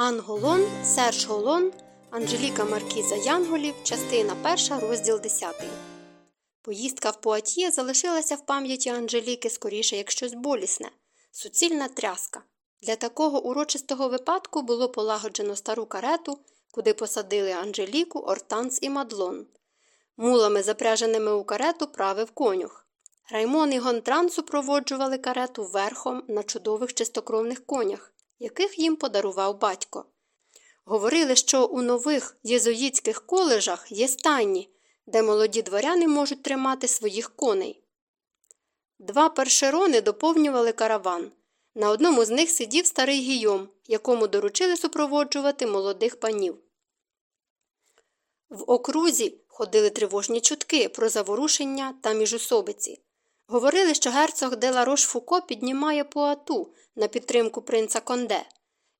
Ан Голон, Серж Голон, Анжеліка Маркіза Янголів, частина 1, розділ 10. Поїздка в Пуатьє залишилася в пам'яті Анжеліки скоріше як щось болісне, суцільна тряска. Для такого урочистого випадку було полагоджено стару карету, куди посадили Анжеліку, Ортанс і Мадлон. Мулами, запряженими у карету, правив конюх. Раймон і Гонтран супроводжували карету верхом на чудових чистокровних конях, яких їм подарував батько. Говорили, що у нових єзуїтських коледжах є стайні, де молоді дворяни можуть тримати своїх коней. Два першерони доповнювали караван. На одному з них сидів старий гійом, якому доручили супроводжувати молодих панів. В окрузі ходили тривожні чутки про заворушення та міжусобиці. Говорили, що герцог де Ларош Фуко піднімає Пуату на підтримку принца Конде.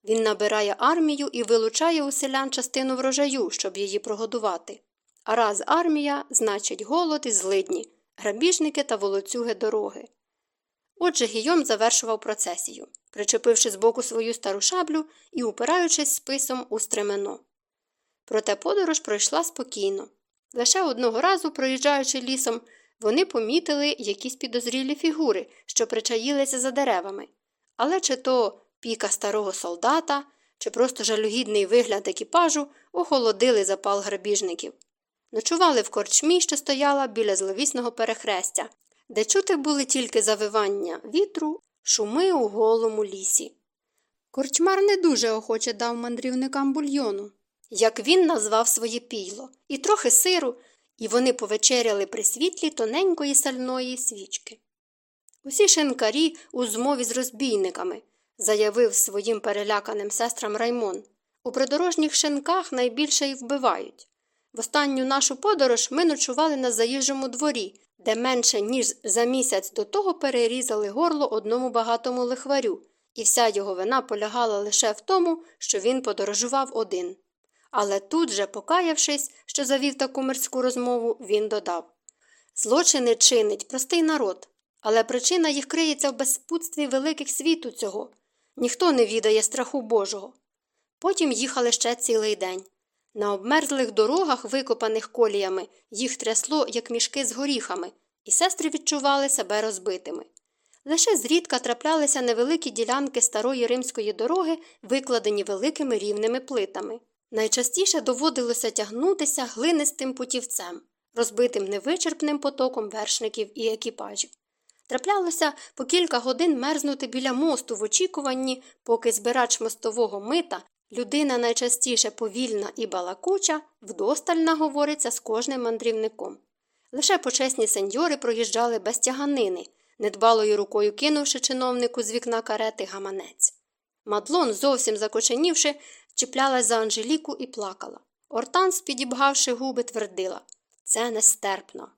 Він набирає армію і вилучає у селян частину врожаю, щоб її прогодувати. А раз армія, значить голод і злидні, грабіжники та волоцюги дороги. Отже, Гійом завершував процесію, причепивши збоку свою стару шаблю і упираючись списом у стремено. Проте подорож пройшла спокійно. Лише одного разу, проїжджаючи лісом, вони помітили якісь підозрілі фігури, що причаїлися за деревами. Але чи то піка старого солдата, чи просто жалюгідний вигляд екіпажу охолодили запал грабіжників. Ночували в корчмі, що стояла біля зловісного перехрестя, де чути були тільки завивання вітру, шуми у голому лісі. Корчмар не дуже охоче дав мандрівникам бульйону, як він назвав своє пійло, і трохи сиру, і вони повечеряли при світлі тоненької сальної свічки. Усі шинкарі у змові з розбійниками, заявив своїм переляканим сестрам Раймон. У придорожніх шинках найбільше й вбивають. В останню нашу подорож ми ночували на заїжджому дворі, де менше, ніж за місяць до того перерізали горло одному багатому лихварю, і вся його вина полягала лише в тому, що він подорожував один. Але тут же, покаявшись, що завів таку мирську розмову, він додав Злочини чинить простий народ, але причина їх криється в безпутстві великих світу цього. Ніхто не відає страху Божого. Потім їхали ще цілий день. На обмерзлих дорогах, викопаних коліями, їх трясло, як мішки з горіхами, і сестри відчували себе розбитими. Лише зрідка траплялися невеликі ділянки старої римської дороги, викладені великими рівними плитами. Найчастіше доводилося тягнутися глинистим путівцем, розбитим невичерпним потоком вершників і екіпажів. Траплялося по кілька годин мерзнути біля мосту в очікуванні, поки збирач мостового мита, людина найчастіше повільна і балакуча, вдосталь наговориться з кожним мандрівником. Лише почесні сеньори проїжджали без тяганини, недбалою рукою кинувши чиновнику з вікна карети гаманець. Мадлон, зовсім закоченівши, чіплялась за Анжеліку і плакала. Ортанс, підібгавши губи, твердила це нестерпно.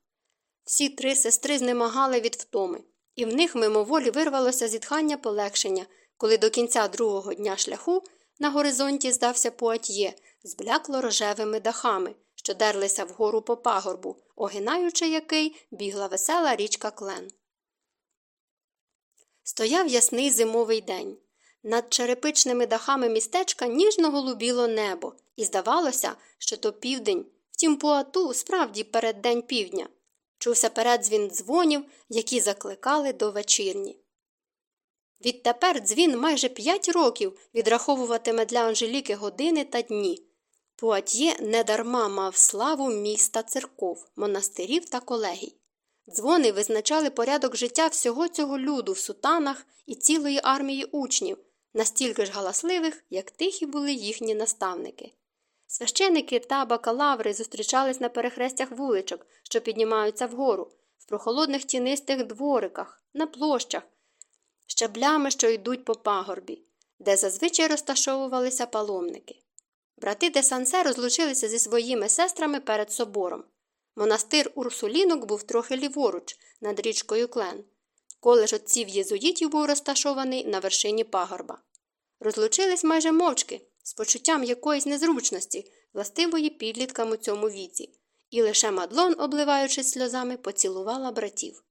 Всі три сестри знемагали від втоми, і в них мимоволі вирвалося зітхання полегшення, коли до кінця другого дня шляху на горизонті здався Пуатьє з блякло рожевими дахами, що дерлися вгору по пагорбу, огинаючи який бігла весела річка Клен. Стояв ясний зимовий день. Над черепичними дахами містечка ніжно голубіло небо, і здавалося, що то південь, втім Пуату справді переддень півдня. Чувся передзвін дзвонів, які закликали до вечірні. Відтепер дзвін майже п'ять років відраховуватиме для Анжеліки години та дні. Пуатьє недарма мав славу міста церков, монастирів та колегій. Дзвони визначали порядок життя всього цього люду в сутанах і цілої армії учнів, настільки ж галасливих, як тихі були їхні наставники. Священики та бакалаври зустрічались на перехрестях вуличок, що піднімаються вгору, в прохолодних тінистих двориках, на площах, щаблями, що йдуть по пагорбі, де зазвичай розташовувалися паломники. Брати де Сансе розлучилися зі своїми сестрами перед собором. Монастир Урсулінок був трохи ліворуч, над річкою Клен. Коледж отців єзуїтів був розташований на вершині пагорба. Розлучились майже мовчки, з почуттям якоїсь незручності, властивої підліткам у цьому віці, і лише мадлон, обливаючись сльозами, поцілувала братів.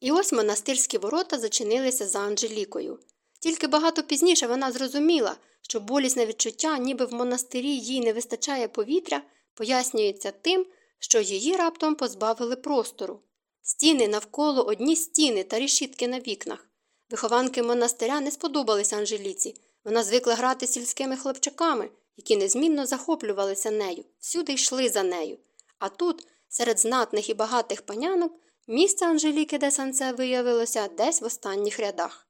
І ось монастирські ворота зачинилися за Анжелікою. Тільки багато пізніше вона зрозуміла, що болісне відчуття, ніби в монастирі їй не вистачає повітря, пояснюється тим, що її раптом позбавили простору. Стіни навколо одні стіни та рішітки на вікнах. Вихованки монастиря не сподобались Анжеліці. Вона звикла грати сільськими хлопчаками, які незмінно захоплювалися нею, всюди йшли за нею. А тут, серед знатних і багатих панянок, місце Анжеліки де Санце виявилося десь в останніх рядах.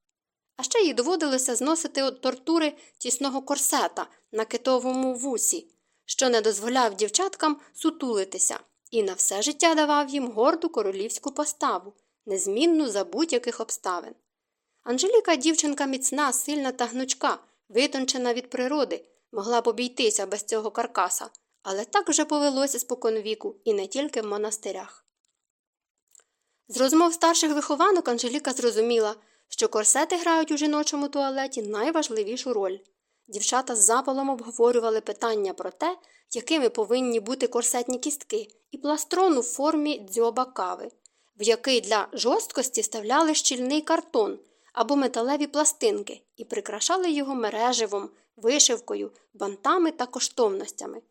А ще їй доводилося зносити от тортури тісного корсета на китовому вусі, що не дозволяв дівчаткам сутулитися, і на все життя давав їм горду королівську поставу, незмінну за будь-яких обставин. Анжеліка дівчинка міцна, сильна та гнучка, витончена від природи, могла б обійтися без цього каркаса, але так вже повелося споконвіку і не тільки в монастирях. З розмов старших вихованок Анжеліка зрозуміла, що корсети грають у жіночому туалеті найважливішу роль. Дівчата з запалом обговорювали питання про те, якими повинні бути корсетні кістки, і пластрон у формі дзьоба кави, в який для жорсткості ставляли щільний картон або металеві пластинки і прикрашали його мереживом, вишивкою, бантами та коштовностями.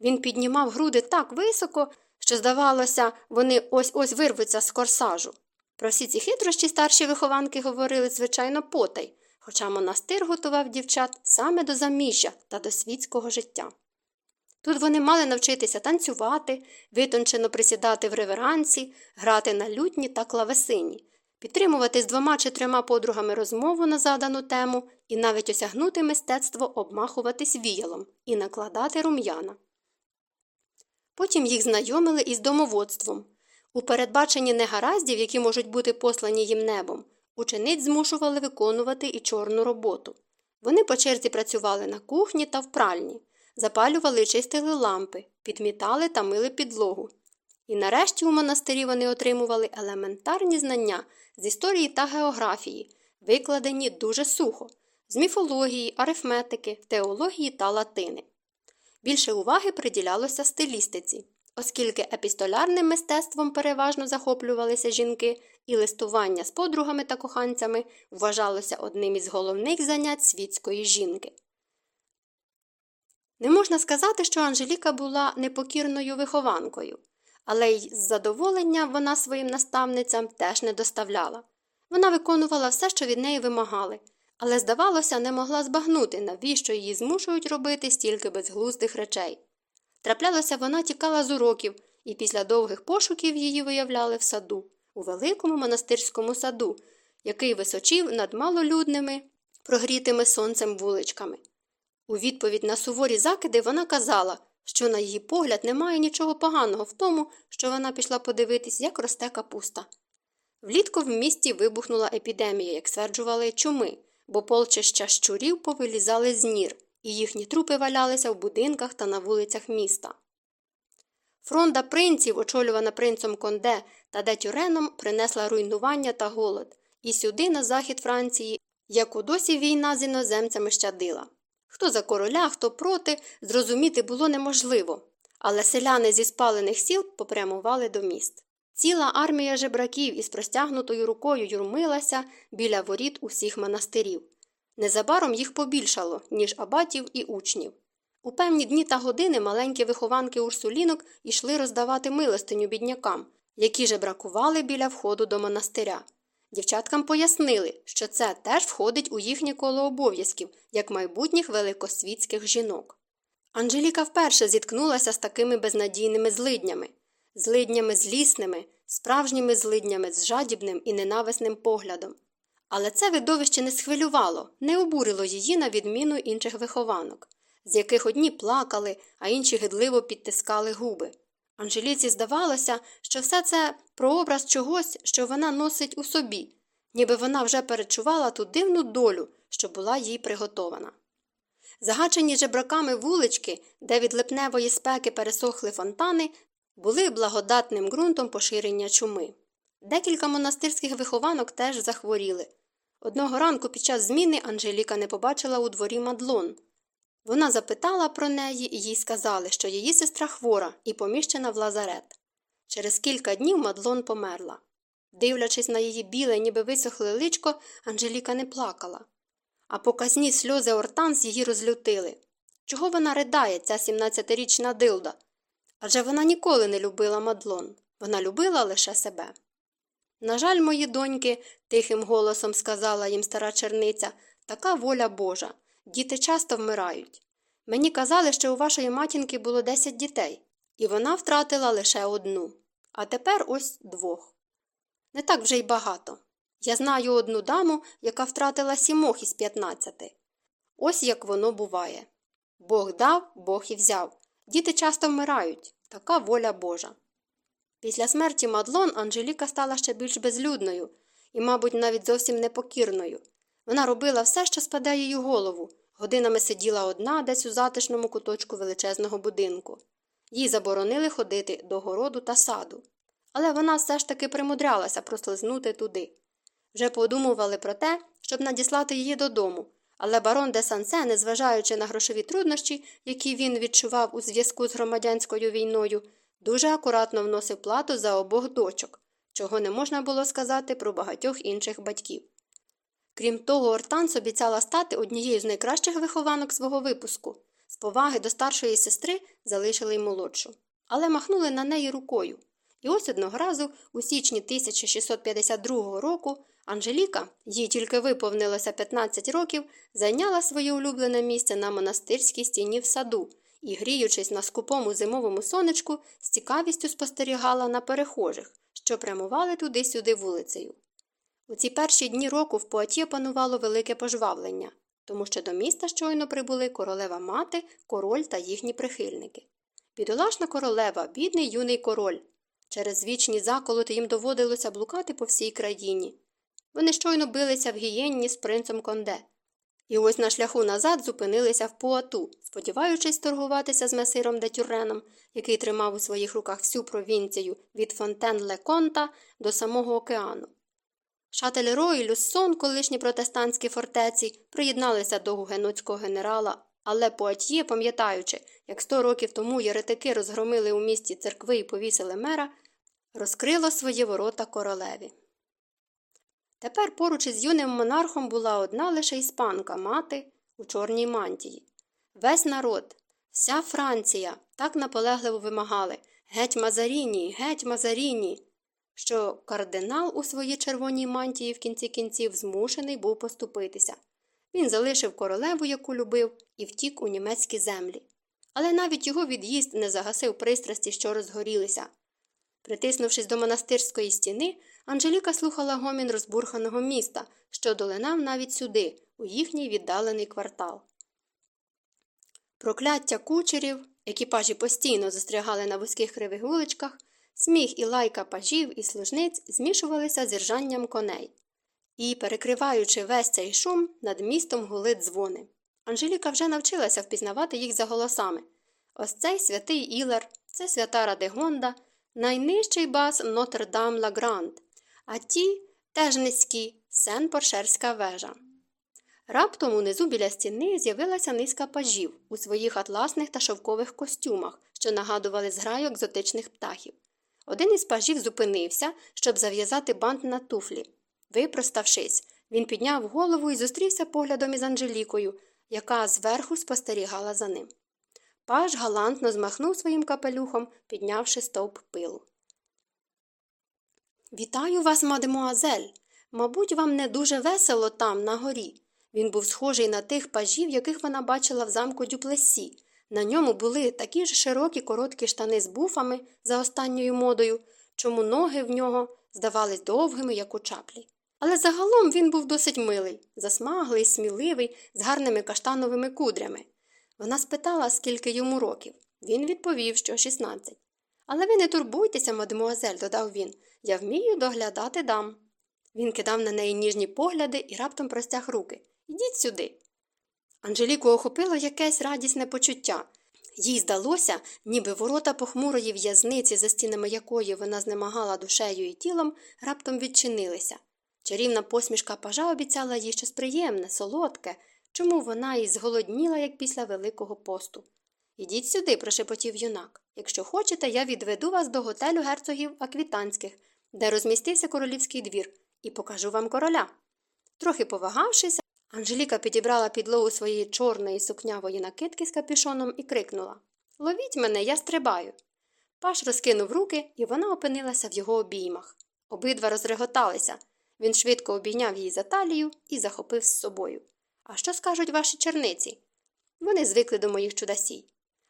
Він піднімав груди так високо, що, здавалося, вони ось ось вирвуться з корсажу. Про всі ці хитрощі старші вихованки говорили, звичайно, потай, хоча монастир готував дівчат саме до заміжжя та до світського життя. Тут вони мали навчитися танцювати, витончено присідати в реверансі, грати на лютні та клавесині, підтримувати з двома чи трьома подругами розмову на задану тему і навіть осягнути мистецтво обмахуватись віялом і накладати рум'яна. Потім їх знайомили із домоводством. У передбаченні негараздів, які можуть бути послані їм небом, учениць змушували виконувати і чорну роботу. Вони по черзі працювали на кухні та в пральні, запалювали і чистили лампи, підмітали та мили підлогу. І нарешті у монастирі вони отримували елементарні знання з історії та географії, викладені дуже сухо, з міфології, арифметики, теології та латини. Більше уваги приділялося стилістиці, оскільки епістолярним мистецтвом переважно захоплювалися жінки, і листування з подругами та коханцями вважалося одним із головних занять світської жінки. Не можна сказати, що Анжеліка була непокірною вихованкою, але й задоволення вона своїм наставницям теж не доставляла. Вона виконувала все, що від неї вимагали, але, здавалося, не могла збагнути, навіщо її змушують робити стільки безглуздих речей. Траплялося, вона тікала з уроків, і після довгих пошуків її виявляли в саду, у великому монастирському саду, який височів над малолюдними, прогрітими сонцем вуличками. У відповідь на суворі закиди вона казала, що, на її погляд, немає нічого поганого в тому, що вона пішла подивитись, як росте капуста. Влітку в місті вибухнула епідемія, як стверджували, чуми, бо полчища щурів повилізали з нір, і їхні трупи валялися в будинках та на вулицях міста. Фронда принців, очолювана принцем Конде та Детюреном, принесла руйнування та голод, і сюди, на захід Франції, яку досі війна з іноземцями щадила. Хто за короля, хто проти, зрозуміти було неможливо, але селяни зі спалених сіл попрямували до міст. Ціла армія жебраків із простягнутою рукою юрмилася біля воріт усіх монастирів. Незабаром їх побільшало, ніж абатів і учнів. У певні дні та години маленькі вихованки урсулінок йшли роздавати милостиню біднякам, які жебракували біля входу до монастиря. Дівчаткам пояснили, що це теж входить у їхнє коло обов'язків, як майбутніх великосвітських жінок. Анжеліка вперше зіткнулася з такими безнадійними злиднями, злиднями злісними, справжніми злиднями з жадібним і ненависним поглядом. Але це видовище не схвилювало, не обурило її на відміну інших вихованок, з яких одні плакали, а інші гидливо підтискали губи. Анжеліці здавалося, що все це прообраз чогось, що вона носить у собі, ніби вона вже перечувала ту дивну долю, що була їй приготована. Загачені жебраками вулички, де від липневої спеки пересохли фонтани, були благодатним ґрунтом поширення чуми. Декілька монастирських вихованок теж захворіли. Одного ранку під час зміни Анжеліка не побачила у дворі мадлон. Вона запитала про неї і їй сказали, що її сестра хвора і поміщена в лазарет. Через кілька днів мадлон померла. Дивлячись на її біле, ніби висохле личко, Анжеліка не плакала. а показні сльози Ортанс її розлютили. Чого вона ридає, ця 17-річна дилда? Адже вона ніколи не любила Мадлон, вона любила лише себе. На жаль, мої доньки, тихим голосом сказала їм стара черниця, така воля Божа. Діти часто вмирають. Мені казали, що у вашої матінки було 10 дітей, і вона втратила лише одну, а тепер ось двох. Не так вже й багато. Я знаю одну даму, яка втратила сімох із 15. Ось як воно буває. Бог дав, Бог і взяв. Діти часто вмирають. Така воля Божа. Після смерті Мадлон Анжеліка стала ще більш безлюдною і, мабуть, навіть зовсім непокірною. Вона робила все, що спаде їй голову, годинами сиділа одна десь у затишному куточку величезного будинку. Їй заборонили ходити до городу та саду. Але вона все ж таки примудрялася прослизнути туди. Вже подумували про те, щоб надіслати її додому, але барон де Сансе, незважаючи на грошові труднощі, які він відчував у зв'язку з громадянською війною, дуже акуратно вносив плату за обох дочок, чого не можна було сказати про багатьох інших батьків. Крім того, Ортанс обіцяла стати однією з найкращих вихованок свого випуску. З поваги до старшої сестри залишили й молодшу, але махнули на неї рукою. І ось одного разу, у січні 1652 року, Анжеліка, їй тільки виповнилося 15 років, зайняла своє улюблене місце на монастирській стіні в саду і, гріючись на скупому зимовому сонечку, з цікавістю спостерігала на перехожих, що прямували туди-сюди вулицею. У ці перші дні року в Пуатє панувало велике пожвавлення, тому що до міста щойно прибули королева мати, король та їхні прихильники. Бідолашна королева, бідний юний король. Через вічні заколоти їм доводилося блукати по всій країні. Вони щойно билися в гієнні з принцем Конде. І ось на шляху назад зупинилися в Пуату, сподіваючись торгуватися з месиром де Тюреном, який тримав у своїх руках всю провінцію від Фонтен Леконта до самого океану. Шателеро і Люссон, колишні протестантські фортеці, приєдналися до гугенотського генерала, але Пуатьє, пам'ятаючи, як сто років тому єретики розгромили у місті церкви і повісили мера, розкрило свої ворота королеві. Тепер поруч із юним монархом була одна лише іспанка, мати у чорній мантії. Весь народ, вся Франція так наполегливо вимагали геть Мазаріні, геть Мазаріні, що кардинал у своїй червоній мантії в кінці кінців змушений був поступитися. Він залишив королеву, яку любив, і втік у німецькі землі. Але навіть його від'їзд не загасив пристрасті, що розгорілися. Притиснувшись до монастирської стіни, Анжеліка слухала гомін розбурханого міста, що долинав навіть сюди, у їхній віддалений квартал. Прокляття кучерів, екіпажі постійно застрягали на вузьких кривих вуличках, сміх і лайка пажів і служниць змішувалися з іржанням коней. І, перекриваючи весь цей шум, над містом гули дзвони. Анжеліка вже навчилася впізнавати їх за голосами. Ось цей святий Ілар, це свята Радегонда, найнижчий бас Нотр-Дам Ла Гранд, а ті теж низькі сен Поршерська вежа. Раптом унизу біля стіни з'явилася низка пажів у своїх атласних та шовкових костюмах, що нагадували зграю екзотичних птахів. Один із пажів зупинився, щоб зав'язати бант на туфлі. Випроставшись, він підняв голову і зустрівся поглядом із Анжелікою, яка зверху спостерігала за ним. Паж галантно змахнув своїм капелюхом, піднявши стовп пилу. Вітаю вас, мадемуазель. Мабуть, вам не дуже весело там, на горі. Він був схожий на тих пажів, яких вона бачила в замку Дюплесі. На ньому були такі ж широкі короткі штани з буфами за останньою модою, чому ноги в нього здавались довгими, як у чаплі. Але загалом він був досить милий, засмаглий, сміливий, з гарними каштановими кудрями. Вона спитала, скільки йому років. Він відповів, що 16. Але ви не турбуйтеся, мадемуазель, додав він. Я вмію доглядати дам. Він кидав на неї ніжні погляди і раптом простяг руки. Ідіть сюди. Анжеліку охопило якесь радісне почуття. Їй здалося, ніби ворота похмурої в'язниці, за стінами якої вона знемагала душею і тілом, раптом відчинилися. Чарівна посмішка пажа обіцяла їй щось приємне, солодке, чому вона і зголодніла, як після Великого посту. Ідіть сюди, прошепотів юнак. Якщо хочете, я відведу вас до готелю герцогів аквітанських, де розмістився королівський двір, і покажу вам короля. Трохи повагавшись, Анжеліка підібрала підлогу своєї чорної сукнявої накидки з капюшоном і крикнула Ловіть мене, я стрибаю. Паш розкинув руки, і вона опинилася в його обіймах. Обидва розреготалися. Він швидко обійняв її за талію і захопив з собою. А що скажуть ваші черниці? Вони звикли до моїх чудасій.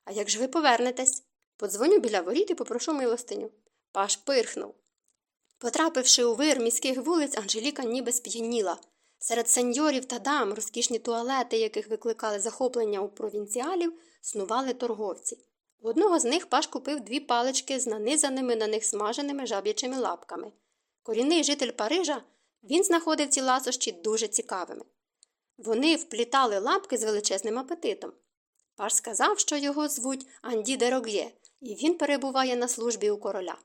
А як ж ви повернетесь? Подзвоню біля воріт і попрошу милостиню. Паш пирхнув. Потрапивши у вир міських вулиць, Анжеліка ніби сп'яніла. Серед сеньорів та дам, розкішні туалети, яких викликали захоплення у провінціалів, снували торговці. У одного з них паш купив дві палички з нанизаними на них смаженими жаб'ячими лапками. Корінний житель Парижа він знаходив ці ласощі дуже цікавими. Вони вплітали лапки з величезним апетитом. Паш сказав, що його звуть Анді Дерог'є, і він перебуває на службі у короля.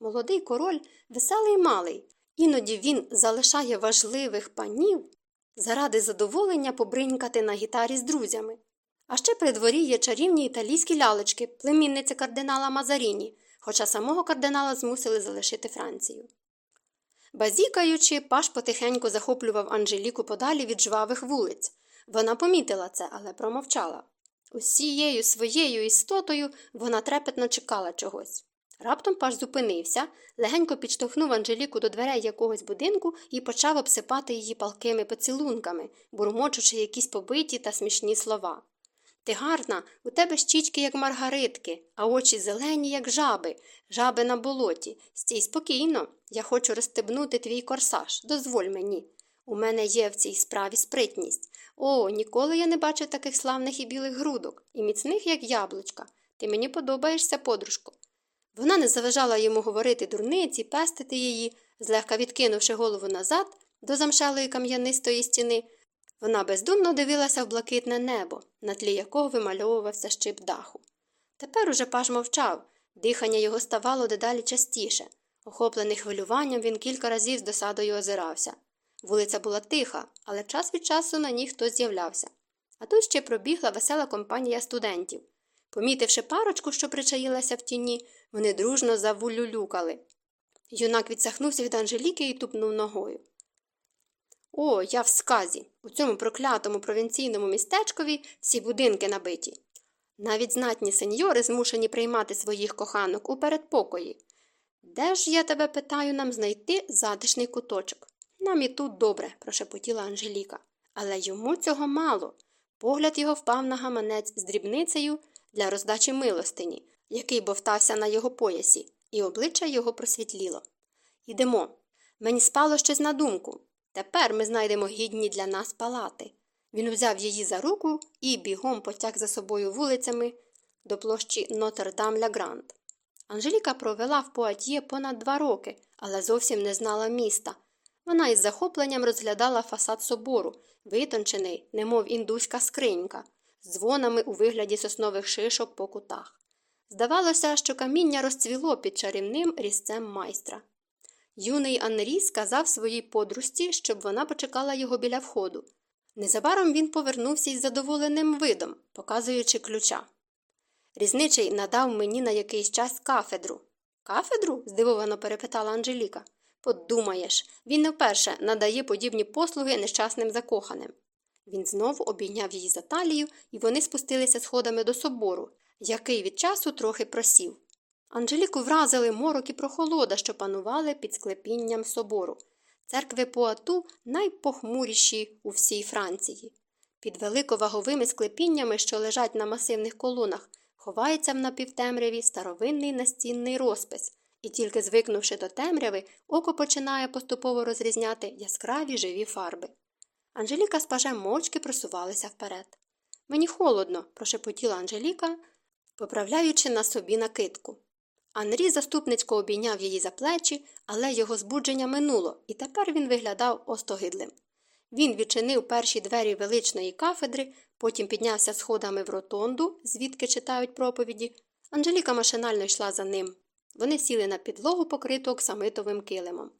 Молодий король веселий малий, іноді він залишає важливих панів заради задоволення побринькати на гітарі з друзями. А ще при дворі є чарівні італійські лялечки, племінниця кардинала Мазаріні, хоча самого кардинала змусили залишити Францію. Базікаючи, паш потихеньку захоплював Анжеліку подалі від жвавих вулиць. Вона помітила це, але промовчала. Усією своєю істотою вона трепетно чекала чогось. Раптом паш зупинився, легенько підштовхнув Анжеліку до дверей якогось будинку і почав обсипати її палкими поцілунками, бурмочучи якісь побиті та смішні слова. Ти гарна, у тебе щічки, як маргаритки, а очі зелені, як жаби, жаби на болоті. Стій спокійно, я хочу розстебнути твій корсаж. Дозволь мені. У мене є в цій справі спритність. О, ніколи я не бачив таких славних і білих грудок, і міцних, як яблучка. Ти мені подобаєшся, подружко. Вона не заважала йому говорити дурниці, пестити її, злегка відкинувши голову назад до замшелої кам'янистої стіни. Вона бездумно дивилася в блакитне небо, на тлі якого вимальовувався щип даху. Тепер уже паж мовчав, дихання його ставало дедалі частіше. Охоплений хвилюванням, він кілька разів з досадою озирався. Вулиця була тиха, але час від часу на ній хтось з'являвся. А тут ще пробігла весела компанія студентів. Помітивши парочку, що причаїлася в тіні, вони дружно завулюлюкали. Юнак відсахнувся від Анжеліки і тупнув ногою. О, я в сказі. У цьому проклятому провінційному містечкові всі будинки набиті. Навіть знатні сеньори змушені приймати своїх коханок у передпокої. Де ж я тебе питаю нам знайти затишний куточок? Нам і тут добре, прошепотіла Анжеліка. Але йому цього мало. Погляд його впав на гаманець з дрібницею для роздачі милостині, який бовтався на його поясі, і обличчя його просвітліло. Йдемо. Мені спало щось на думку. Тепер ми знайдемо гідні для нас палати. Він взяв її за руку і бігом потяг за собою вулицями до площі Нотр-Дам ля Гранд. Анжеліка провела в Пуатьє понад два роки, але зовсім не знала міста. Вона із захопленням розглядала фасад собору, витончений, немов індуська скринька, з дзвонами у вигляді соснових шишок по кутах. Здавалося, що каміння розцвіло під чарівним різцем майстра. Юний Анрі сказав своїй подружці, щоб вона почекала його біля входу. Незабаром він повернувся із задоволеним видом, показуючи ключа. Різничий надав мені на якийсь час кафедру. Кафедру? здивовано перепитала Анжеліка. Подумаєш, він не вперше надає подібні послуги нещасним закоханим. Він знову обійняв її за талію, і вони спустилися сходами до собору, який від часу трохи просів. Анжеліку вразили морок і прохолода, що панували під склепінням собору. Церкви Пуату найпохмуріші у всій Франції. Під великоваговими склепіннями, що лежать на масивних колонах, ховається в напівтемряві старовинний настінний розпис, і тільки звикнувши до темряви, око починає поступово розрізняти яскраві живі фарби. Анжеліка з пажем мовчки просувалися вперед. Мені холодно, прошепотіла Анжеліка, поправляючи на собі накидку. Анрі заступницько обійняв її за плечі, але його збудження минуло, і тепер він виглядав остогидлим. Він відчинив перші двері величної кафедри, потім піднявся сходами в ротонду, звідки читають проповіді. Анжеліка машинально йшла за ним. Вони сіли на підлогу, покриту оксамитовим килимом.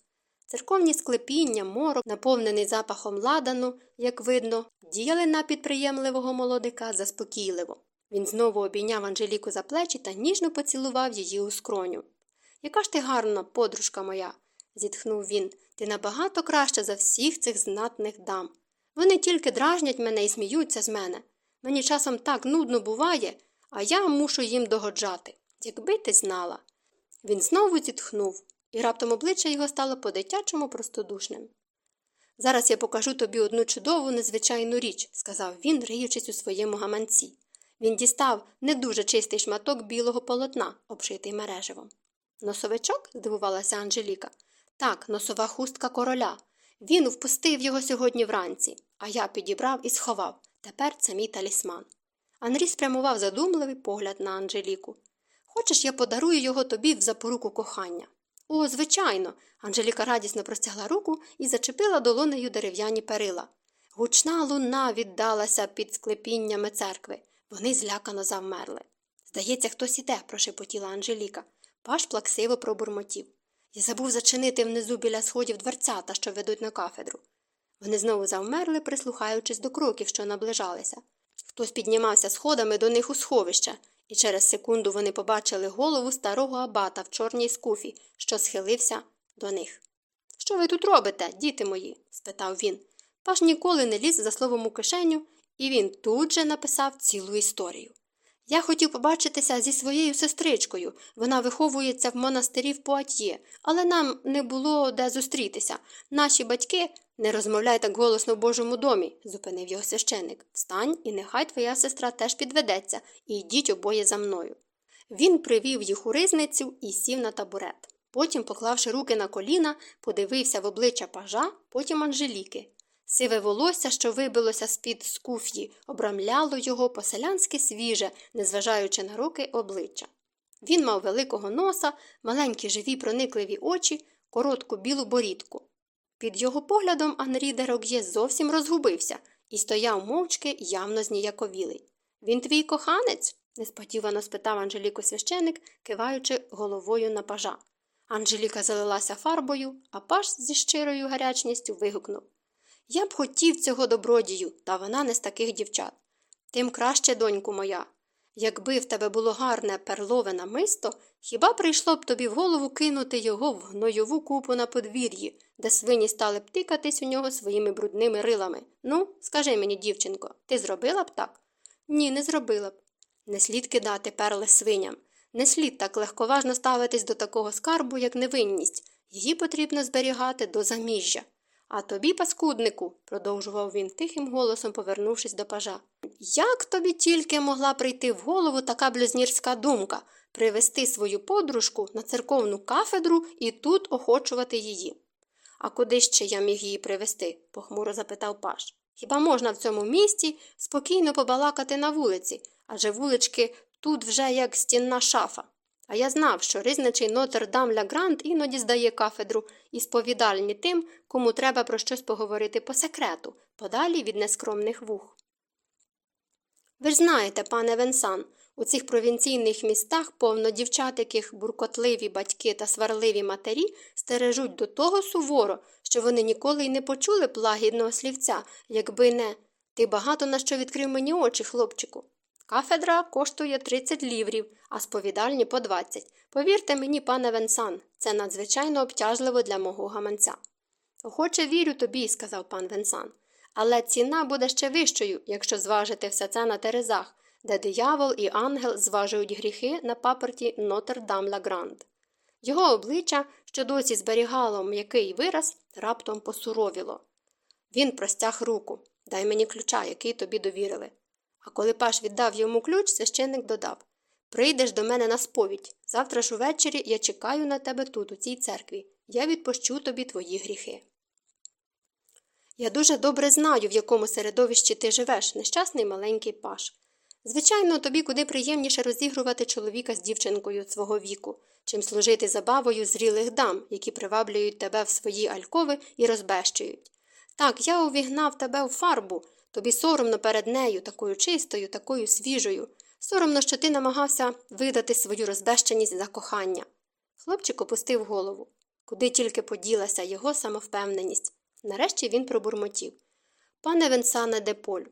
Церковні склепіння, морок, наповнений запахом ладану, як видно, діяли на підприємливого молодика заспокійливо. Він знову обійняв Анжеліку за плечі та ніжно поцілував її у скроню. Яка ж ти гарна, подружка моя, зітхнув він, ти набагато краще за всіх цих знатних дам. Вони тільки дражнять мене і сміються з мене. Мені часом так нудно буває, а я мушу їм догоджати. Якби ти знала. Він знову зітхнув, і раптом обличчя його стало по-дитячому простодушним. Зараз я покажу тобі одну чудову незвичайну річ, сказав він, риючись у своєму гаманці. Він дістав не дуже чистий шматок білого полотна, обшитий мереживом. Носовичок? здивувалася Анжеліка. Так, носова хустка короля. Він впустив його сьогодні вранці, а я підібрав і сховав. Тепер це мій талісман. Анрі спрямував задумливий погляд на Анжеліку. Хочеш, я подарую його тобі в запоруку кохання? О, звичайно. Анжеліка радісно простягла руку і зачепила долонею дерев'яні перила. Гучна луна віддалася під склепіннями церкви. Вони злякано завмерли. Здається, хтось іде, прошепотіла Анжеліка. Паш плаксиво пробурмотів. Я забув зачинити внизу біля сходів дверцята, що ведуть на кафедру. Вони знову завмерли, прислухаючись до кроків, що наближалися. Хтось піднімався сходами до них у сховище, і через секунду вони побачили голову старого абата в чорній скуфі, що схилився до них. Що ви тут робите, діти мої? спитав він. Паш ніколи не ліз за словом у кишеню, і він тут же написав цілу історію. Я хотів побачитися зі своєю сестричкою. Вона виховується в монастирі в Пуатьє, але нам не було де зустрітися. Наші батьки не розмовляй так голосно в Божому домі, зупинив його священик. Встань, і нехай твоя сестра теж підведеться, і йдіть обоє за мною. Він привів їх у ризницю і сів на табурет. Потім, поклавши руки на коліна, подивився в обличчя пажа, потім Анжеліки. Сиве волосся, що вибилося з-під скуф'ї, обрамляло його поселянськи свіже, незважаючи на руки обличчя. Він мав великого носа, маленькі живі проникливі очі, коротку білу борідку. Під його поглядом Анрі де Рог'є зовсім розгубився і стояв мовчки, явно зніяковілий. Він твій коханець? несподівано спитав Анжеліку священик, киваючи головою на пажа. Анжеліка залилася фарбою, а паж зі щирою гарячністю вигукнув Я б хотів цього добродію, та вона не з таких дівчат. Тим краще, доньку моя. Якби в тебе було гарне перлове намисто, хіба прийшло б тобі в голову кинути його в гнойову купу на подвір'ї, де свині стали б тикатись у нього своїми брудними рилами. Ну, скажи мені, дівчинко, ти зробила б так? Ні, не зробила б. Не слід кидати перли свиням. Не слід так легковажно ставитись до такого скарбу, як невинність. Її потрібно зберігати до заміжжя. А тобі, паскуднику, продовжував він тихим голосом, повернувшись до пажа. Як тобі тільки могла прийти в голову така блюзнірська думка привести свою подружку на церковну кафедру і тут охочувати її? А куди ще я міг її привести? похмуро запитав паш. Хіба можна в цьому місті спокійно побалакати на вулиці, адже вулички тут вже як стінна шафа. А я знав, що різничий Нотр-Дам ля Грант іноді здає кафедру і сповідальні тим, кому треба про щось поговорити по секрету, подалі від нескромних вух. Ви ж знаєте, пане Венсан, у цих провінційних містах повно дівчат, яких буркотливі батьки та сварливі матері стережуть до того суворо, що вони ніколи й не почули б лагідного слівця, якби не ти багато на що відкрив мені очі, хлопчику. Кафедра коштує 30 ліврів, а сповідальні по 20. Повірте мені, пане Венсан, це надзвичайно обтяжливо для мого гаманця. Охоче вірю тобі, сказав пан Венсан. Але ціна буде ще вищою, якщо зважити все це на терезах, де диявол і ангел зважують гріхи на паперті Нотр-Дам ла Гранд. Його обличчя, що досі зберігало м'який вираз, раптом посуровіло. Він простяг руку Дай мені ключа, який тобі довірили. А коли паш віддав йому ключ, священник додав Прийдеш до мене на сповідь. Завтра ж увечері я чекаю на тебе тут, у цій церкві. Я відпущу тобі твої гріхи. Я дуже добре знаю, в якому середовищі ти живеш, нещасний маленький паш. Звичайно, тобі куди приємніше розігрувати чоловіка з дівчинкою свого віку, чим служити забавою зрілих дам, які приваблюють тебе в свої алькови і розбещують. Так, я увігнав тебе в фарбу, тобі соромно перед нею, такою чистою, такою свіжою. Соромно, що ти намагався видати свою розбещеність за кохання. Хлопчик опустив голову. Куди тільки поділася його самовпевненість. Нарешті він пробурмотів. Пане Венсане де Поль,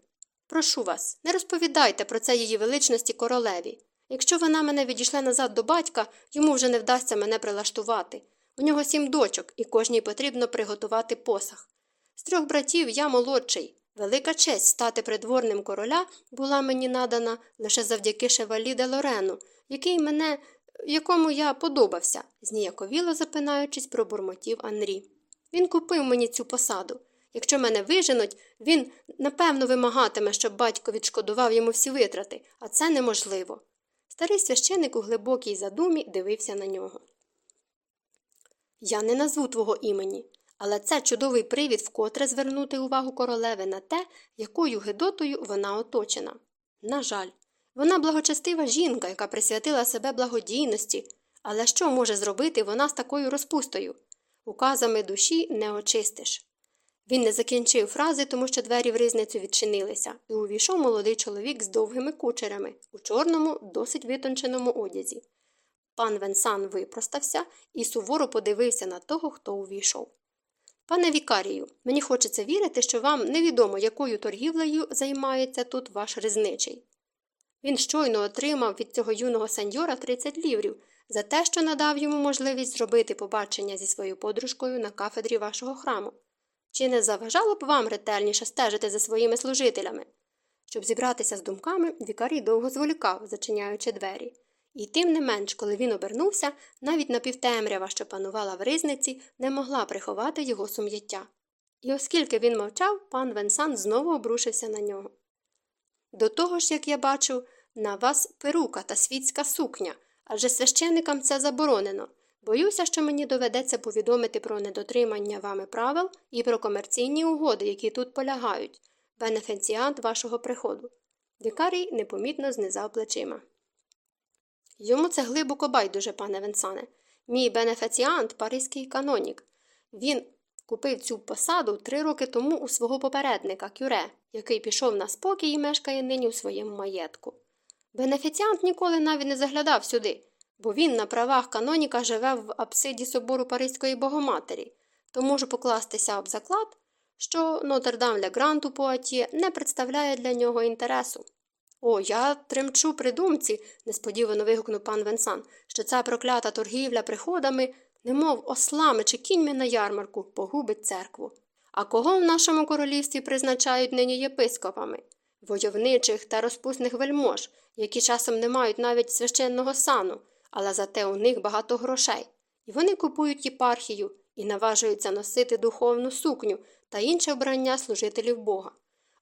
прошу вас, не розповідайте про це її величності королеві. Якщо вона мене відійшла назад до батька, йому вже не вдасться мене прилаштувати. У нього сім дочок, і кожній потрібно приготувати посах. З трьох братів я молодший. Велика честь стати придворним короля була мені надана лише завдяки шевалі де Лорену, який мене, якому я подобався, зніяковіло запинаючись, пробурмотів Анрі. Він купив мені цю посаду. Якщо мене виженуть, він напевно вимагатиме, щоб батько відшкодував йому всі витрати, а це неможливо. Старий священик у глибокій задумі дивився на нього. Я не назву твого імені, але це чудовий привід вкотре звернути увагу королеви на те, якою гидотою вона оточена. На жаль, вона благочестива жінка, яка присвятила себе благодійності, але що може зробити вона з такою розпустою? Указами душі не очистиш. Він не закінчив фрази, тому що двері в ризницю відчинилися, і увійшов молодий чоловік з довгими кучерями у чорному, досить витонченому одязі. Пан Венсан випростався і суворо подивився на того, хто увійшов. Пане вікарію, мені хочеться вірити, що вам невідомо, якою торгівлею займається тут ваш різничий. Він щойно отримав від цього юного сеньора 30 ліврів за те, що надав йому можливість зробити побачення зі своєю подружкою на кафедрі вашого храму. Чи не заважало б вам ретельніше стежити за своїми служителями? Щоб зібратися з думками, вікарій довго зволікав, зачиняючи двері. І тим не менш, коли він обернувся, навіть напівтемрява, що панувала в ризниці, не могла приховати його сум'яття. І оскільки він мовчав, пан Венсан знову обрушився на нього. До того ж, як я бачу, на вас перука та світська сукня, адже священникам це заборонено. Боюся, що мені доведеться повідомити про недотримання вами правил і про комерційні угоди, які тут полягають, бенефіціант вашого приходу. Вікарій непомітно знизав плечима. Йому це глибоко байдуже, пане Венсане. Мій бенефіціант паризький канонік. Він купив цю посаду три роки тому у свого попередника Кюре, який пішов на спокій і мешкає нині у своєму маєтку. Бенефіціант ніколи навіть не заглядав сюди, бо він на правах каноніка живе в апсиді собору Паризької Богоматері, то можу покластися об заклад, що Нотр-Дам ля Гранту Пуаті не представляє для нього інтересу. О, я тремчу при думці, несподівано вигукнув пан Венсан, що ця проклята торгівля приходами, немов ослами чи кіньми на ярмарку, погубить церкву. А кого в нашому королівстві призначають нині єпископами? Войовничих та розпусних вельмож, які часом не мають навіть священного сану, але зате у них багато грошей. І вони купують єпархію і наважуються носити духовну сукню та інше вбрання служителів Бога.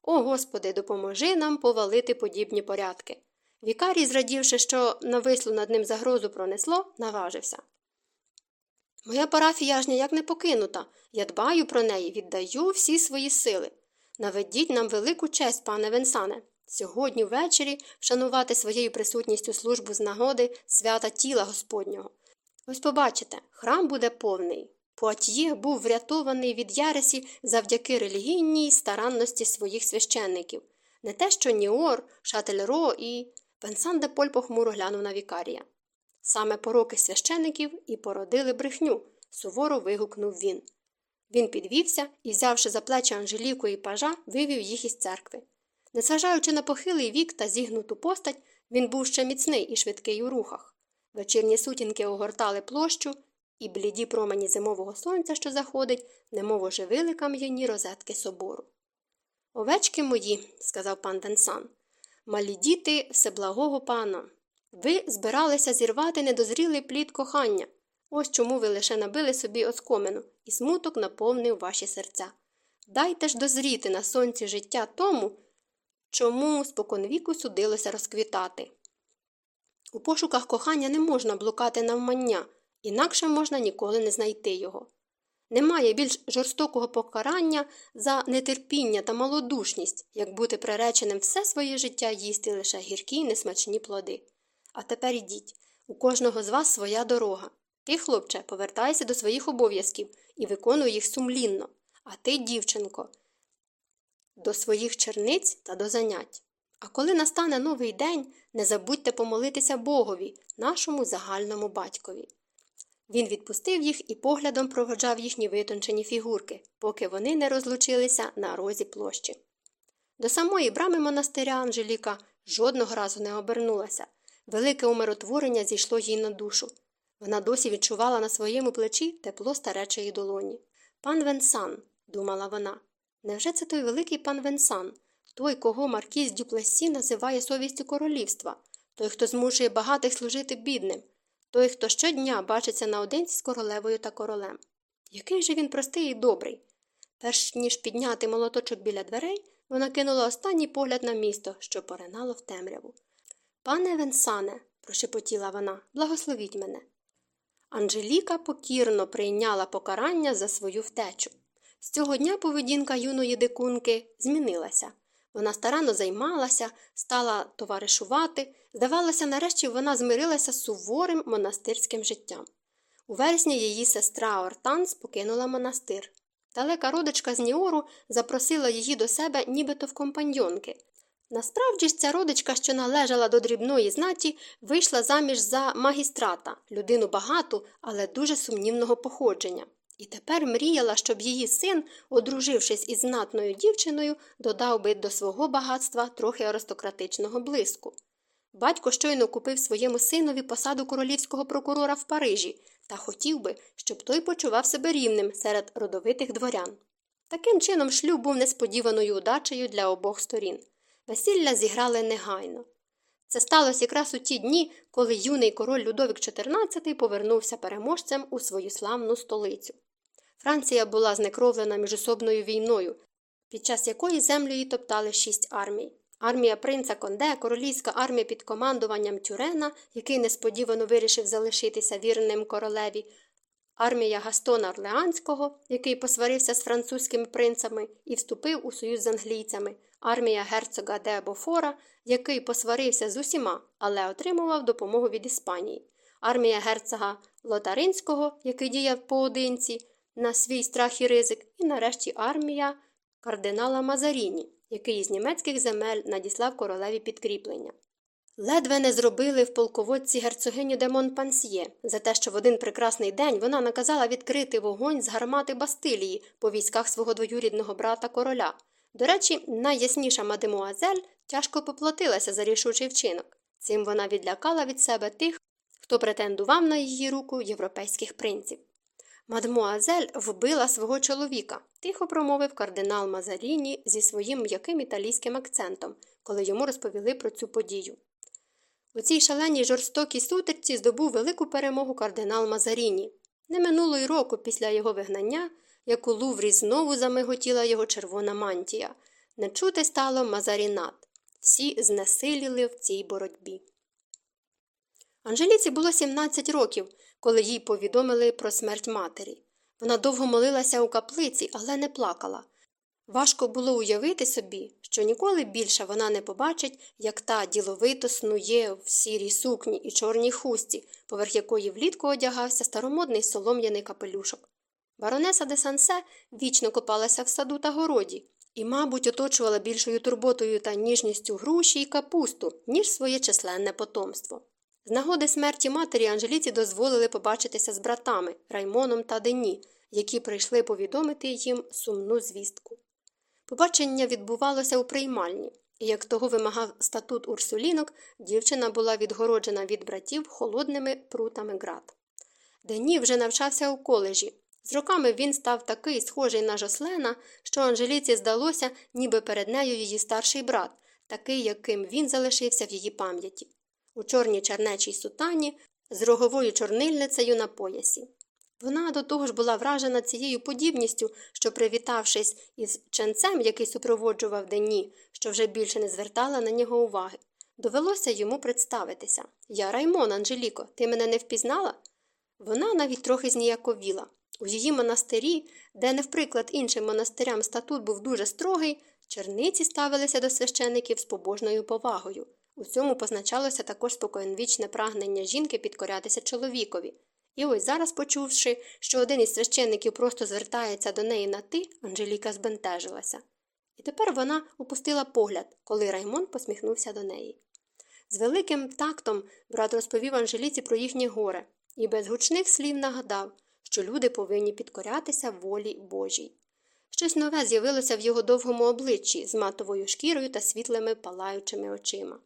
О Господи, допоможи нам повалити подібні порядки. Вікарій, зрадівши, що навислу над ним загрозу пронесло, наважився. Моя парафія ж ніяк не покинута. Я дбаю про неї, віддаю всі свої сили. Наведіть нам велику честь, пане Венсане, сьогодні ввечері вшанувати своєю присутністю службу з нагоди свята тіла Господнього. Ось побачите, храм буде повний. Пуатьє був врятований від Яресі завдяки релігійній старанності своїх священників. Не те, що Ніор, Шательро і. Венсан де Поль похмуро глянув на вікарія. Саме пороки священиків і породили брехню, суворо вигукнув він. Він підвівся і, взявши за плечі Анжеліку і пажа, вивів їх із церкви. Незважаючи на похилий вік та зігнуту постать, він був ще міцний і швидкий у рухах. Вечірні сутінки огортали площу, і бліді промені зимового сонця, що заходить, немов оживили кам'яні розетки собору. Овечки мої, сказав пан Денсан, малі діти всеблагого пана. Ви збиралися зірвати недозрілий плід кохання. Ось чому ви лише набили собі оскомину, і смуток наповнив ваші серця. Дайте ж дозріти на сонці життя тому, чому споконвіку судилося розквітати. У пошуках кохання не можна блукати навмання, інакше можна ніколи не знайти його. Немає більш жорстокого покарання за нетерпіння та малодушність, як бути приреченим все своє життя їсти лише гіркі й несмачні плоди. А тепер ідіть у кожного з вас своя дорога. Ти, хлопче, повертайся до своїх обов'язків і виконуй їх сумлінно, а ти, дівчинко, до своїх черниць та до занять. А коли настане новий день, не забудьте помолитися Богові, нашому загальному батькові. Він відпустив їх і поглядом проводжав їхні витончені фігурки, поки вони не розлучилися на розі площі. До самої брами монастиря Анжеліка жодного разу не обернулася. Велике умиротворення зійшло їй на душу. Вона досі відчувала на своєму плечі тепло старечої долоні. Пан Венсан, думала вона, Невже це той великий пан Венсан, той, кого Маркіз Дюплесі називає совістю королівства, той, хто змушує багатих служити бідним, той, хто щодня бачиться наодинці з королевою та королем? Який же він простий і добрий. Перш ніж підняти молоточок біля дверей, вона кинула останній погляд на місто, що поринало в темряву. Пане Венсане, прошепотіла вона, благословіть мене. Анжеліка покірно прийняла покарання за свою втечу. З цього дня поведінка юної дикунки змінилася. Вона старанно займалася, стала товаришувати. Здавалося, нарешті вона змирилася з суворим монастирським життям. У вересні її сестра Ортанс покинула монастир. Далека родичка з Ніору запросила її до себе нібито в компаньйонки. Насправді ж ця родичка, що належала до дрібної знаті, вийшла заміж за магістрата, людину багату, але дуже сумнівного походження. І тепер мріяла, щоб її син, одружившись із знатною дівчиною, додав би до свого багатства трохи аристократичного блиску. Батько щойно купив своєму синові посаду королівського прокурора в Парижі та хотів би, щоб той почував себе рівним серед родовитих дворян. Таким чином, шлюб був несподіваною удачею для обох сторін. Весілля зіграли негайно. Це сталося якраз у ті дні, коли юний король Людовік XIV повернувся переможцем у свою славну столицю. Франція була знекровлена міжособною війною, під час якої землю її топтали шість армій. Армія принца Конде, королівська армія під командуванням Тюрена, який несподівано вирішив залишитися вірним королеві, армія Гастона Орлеанського, який посварився з французькими принцами і вступив у союз з англійцями, армія герцога де Бофора, який посварився з усіма, але отримував допомогу від Іспанії, армія герцога Лотаринського, який діяв поодинці, на свій страх і ризик, і нарешті армія кардинала Мазаріні, який із німецьких земель надіслав королеві підкріплення. Ледве не зробили в полководці герцогиню де Монпансьє за те, що в один прекрасний день вона наказала відкрити вогонь з гармати Бастилії по військах свого двоюрідного брата короля. До речі, найясніша мадемуазель тяжко поплатилася за рішучий вчинок. Цим вона відлякала від себе тих, хто претендував на її руку європейських принців. Мадмуазель вбила свого чоловіка, тихо промовив кардинал Мазаріні зі своїм м'яким італійським акцентом, коли йому розповіли про цю подію. У цій шаленій жорстокій сутичці здобув велику перемогу кардинал Мазаріні. Не минуло й року після його вигнання, як у Луврі знову замиготіла його червона мантія. Не чути стало мазаринад. Всі знесиліли в цій боротьбі. Анжеліці було 17 років, коли їй повідомили про смерть матері. Вона довго молилася у каплиці, але не плакала. Важко було уявити собі, що ніколи більше вона не побачить, як та діловито снує в сірій сукні і чорній хусті, поверх якої влітку одягався старомодний солом'яний капелюшок. Баронеса де Сансе вічно копалася в саду та городі і, мабуть, оточувала більшою турботою та ніжністю груші й капусту, ніж своє численне потомство. З нагоди смерті матері Анжеліці дозволили побачитися з братами Раймоном та Дені, які прийшли повідомити їм сумну звістку. Побачення відбувалося у приймальні, і як того вимагав статут урсулінок, дівчина була відгороджена від братів холодними прутами град. Дені вже навчався у коледжі. З роками він став такий схожий на Жослена, що Анжеліці здалося, ніби перед нею її старший брат, такий, яким він залишився в її пам'яті у чорній чернечій сутані з роговою чорнильницею на поясі. Вона до того ж була вражена цією подібністю, що, привітавшись із ченцем, який супроводжував Дені, що вже більше не звертала на нього уваги, довелося йому представитися Я Раймон, Анжеліко, ти мене не впізнала? Вона навіть трохи зніяковіла. У її монастирі, де, не вприклад іншим монастирям статут був дуже строгий, черниці ставилися до священиків з побожною повагою. У цьому позначалося також споконвічне прагнення жінки підкорятися чоловікові. І ось зараз, почувши, що один із священників просто звертається до неї на ти, Анжеліка збентежилася. І тепер вона опустила погляд, коли Раймон посміхнувся до неї. З великим тактом брат розповів Анжеліці про їхнє горе і без гучних слів нагадав, що люди повинні підкорятися волі Божій. Щось нове з'явилося в його довгому обличчі з матовою шкірою та світлими палаючими очима.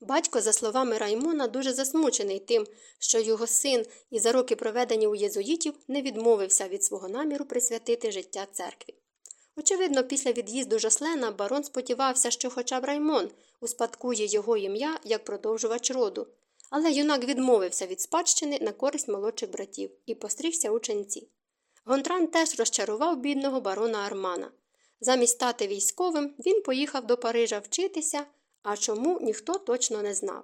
Батько, за словами Раймона, дуже засмучений тим, що його син і за роки проведені у єзуїтів не відмовився від свого наміру присвятити життя церкві. Очевидно, після від'їзду Жослена барон сподівався, що хоча б Раймон успадкує його ім'я як продовжувач роду. Але юнак відмовився від спадщини на користь молодших братів і пострігся у ченці. Гонтран теж розчарував бідного барона Армана. Замість стати військовим він поїхав до Парижа вчитися, а чому ніхто точно не знав.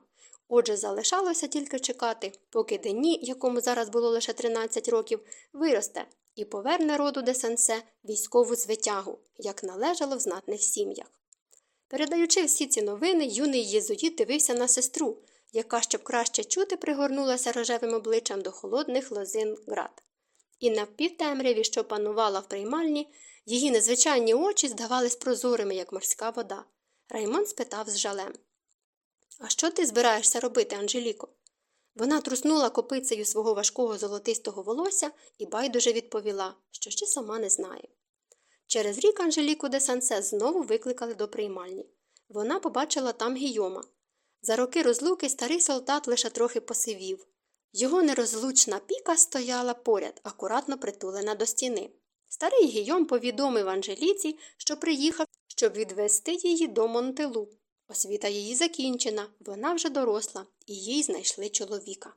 Отже, залишалося тільки чекати, поки Дені, якому зараз було лише 13 років, виросте і поверне роду де Сенсе військову звитягу, як належало в знатних сім'ях. Передаючи всі ці новини, юний єзуїт дивився на сестру, яка, щоб краще чути, пригорнулася рожевим обличчям до холодних лозин град. І на півтемряві, що панувала в приймальні, її незвичайні очі здавались прозорими, як морська вода. Раймон спитав з жалем А що ти збираєшся робити, Анжеліко? Вона труснула копицею свого важкого золотистого волосся і байдуже відповіла, що ще сама не знає. Через рік Анжеліку де Сансе знову викликали до приймальні. Вона побачила там Гійома. За роки розлуки старий солдат лише трохи посивів. Його нерозлучна піка стояла поряд, акуратно притулена до стіни. Старий Гійом повідомив Анжеліці, що приїхав, щоб відвести її до Монтелу. Освіта її закінчена, вона вже доросла, і їй знайшли чоловіка.